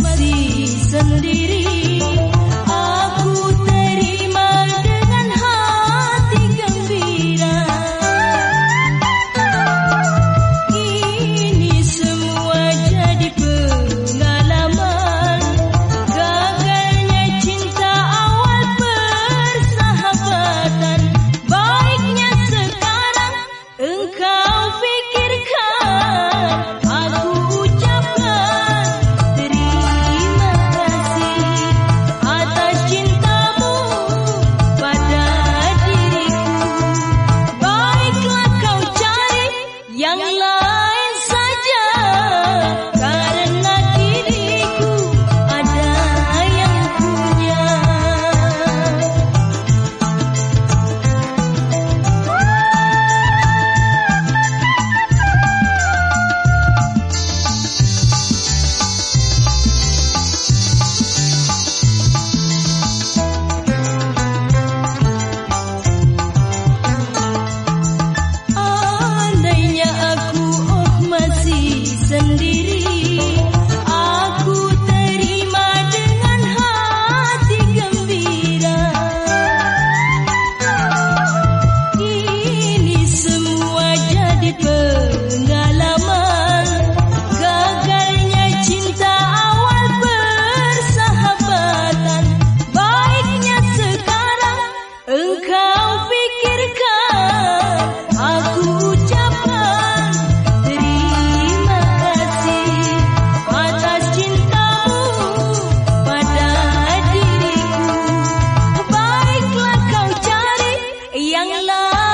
masih sendiri. love. love.